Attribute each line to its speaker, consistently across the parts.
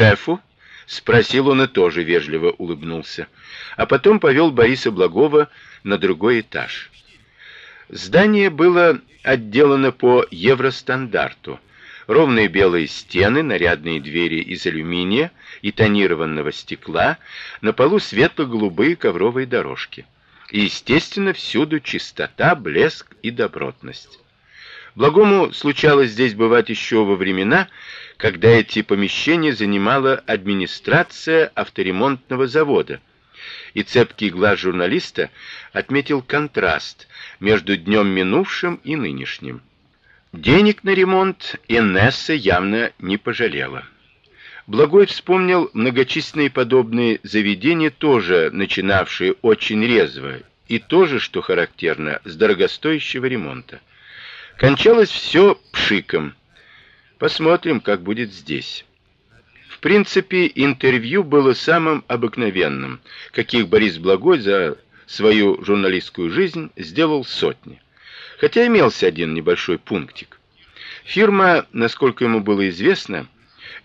Speaker 1: шефу?» — спросил он и тоже вежливо улыбнулся, а потом повел Бориса Благова на другой этаж. Здание было отделано по евростандарту. Ровные белые стены, нарядные двери из алюминия и тонированного стекла, на полу светло-голубые ковровые дорожки. И, естественно, всюду чистота, блеск и добротность. Благому случалось здесь бывать еще во времена, когда эти помещения занимала администрация авторемонтного завода. И цепкий глаз журналиста отметил контраст между днем минувшим и нынешним. Денег на ремонт Инесса явно не пожалела. Благой вспомнил многочисленные подобные заведения, тоже начинавшие очень резво и тоже, что характерно, с дорогостоящего ремонта. Кончалось все пшиком. Посмотрим, как будет здесь. В принципе, интервью было самым обыкновенным, каких Борис Благой за свою журналистскую жизнь сделал сотни. Хотя имелся один небольшой пунктик. Фирма, насколько ему было известно,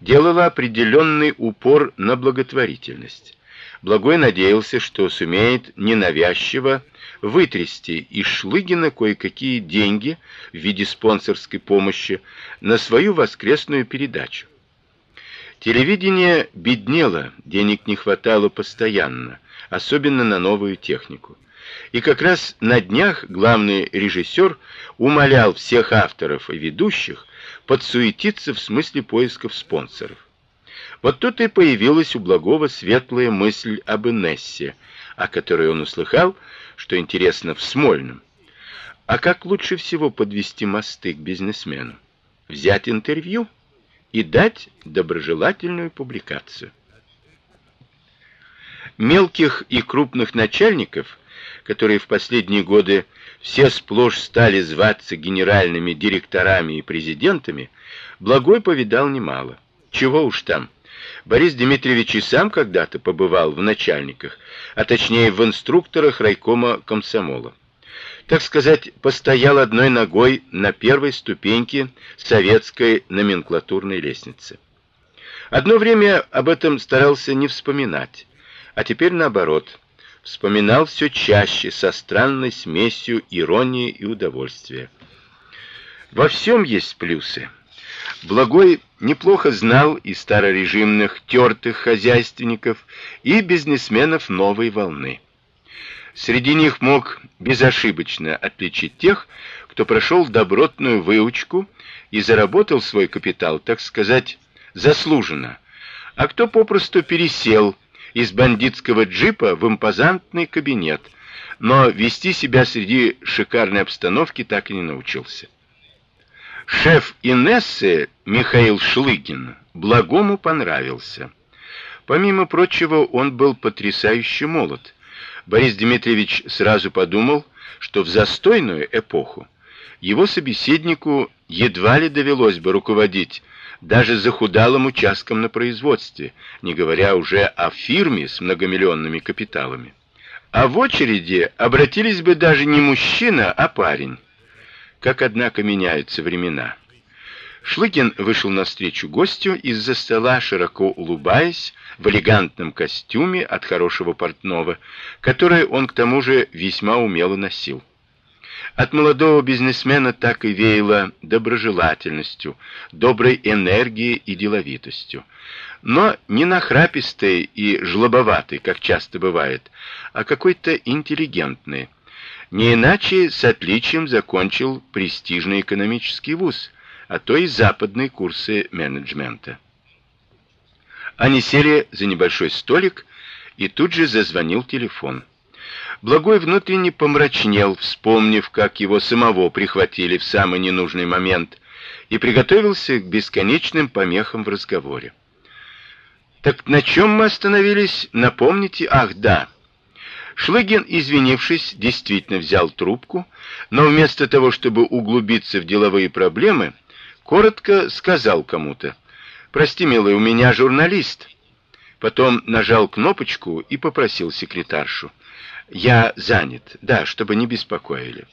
Speaker 1: делала определенный упор на благотворительность. Благой надеялся, что сумеет ненавязчиво вытрясти из Шлыгина кое-какие деньги в виде спонсорской помощи на свою воскресную передачу. Телевидение беднело, денег не хватало постоянно, особенно на новую технику. И как раз на днях главный режиссер умолял всех авторов и ведущих подсуетиться в смысле поисков спонсоров. Вот тут и появилась у Благова светлая мысль об Инессе, о которой он услыхал, что интересно в Смольном. А как лучше всего подвести мосты к бизнесмену? Взять интервью и дать доброжелательную публикацию. Мелких и крупных начальников, которые в последние годы все сплошь стали зваться генеральными директорами и президентами, Благой повидал немало. Чего уж там, Борис Дмитриевич и сам когда-то побывал в начальниках, а точнее в инструкторах райкома комсомола. Так сказать, постоял одной ногой на первой ступеньке советской номенклатурной лестницы. Одно время об этом старался не вспоминать, а теперь наоборот, вспоминал все чаще со странной смесью иронии и удовольствия. Во всем есть плюсы. Благой неплохо знал и старорежимных тертых хозяйственников, и бизнесменов новой волны. Среди них мог безошибочно отличить тех, кто прошел добротную выучку и заработал свой капитал, так сказать, заслуженно, а кто попросту пересел из бандитского джипа в импозантный кабинет, но вести себя среди шикарной обстановки так и не научился. Шеф Инессы Михаил Шлыгин Благому понравился. Помимо прочего, он был потрясающе молод. Борис Дмитриевич сразу подумал, что в застойную эпоху его собеседнику едва ли довелось бы руководить даже захудалым участком на производстве, не говоря уже о фирме с многомиллионными капиталами. А в очереди обратились бы даже не мужчина, а парень. Как однако меняются времена. Шлыкин вышел навстречу гостю из-за стола, широко улыбаясь, в элегантном костюме от хорошего портного, которое он к тому же весьма умело носил. От молодого бизнесмена так и веяло доброжелательностью, доброй энергией и деловитостью. Но не нахрапистой и жлобоватой, как часто бывает, а какой-то интеллигентной, не иначе с отличием закончил престижный экономический вуз, а то и западные курсы менеджмента. Они сели за небольшой столик, и тут же зазвонил телефон. Благой внутренне помрачнел, вспомнив, как его самого прихватили в самый ненужный момент, и приготовился к бесконечным помехам в разговоре. Так на чем мы остановились? Напомните? Ах, да. Шлыгин, извинившись, действительно взял трубку, но вместо того, чтобы углубиться в деловые проблемы, коротко сказал кому-то: "Прости, милый, у меня журналист". Потом нажал кнопочку и попросил секретаршу: "Я занят. Да, чтобы не беспокоили".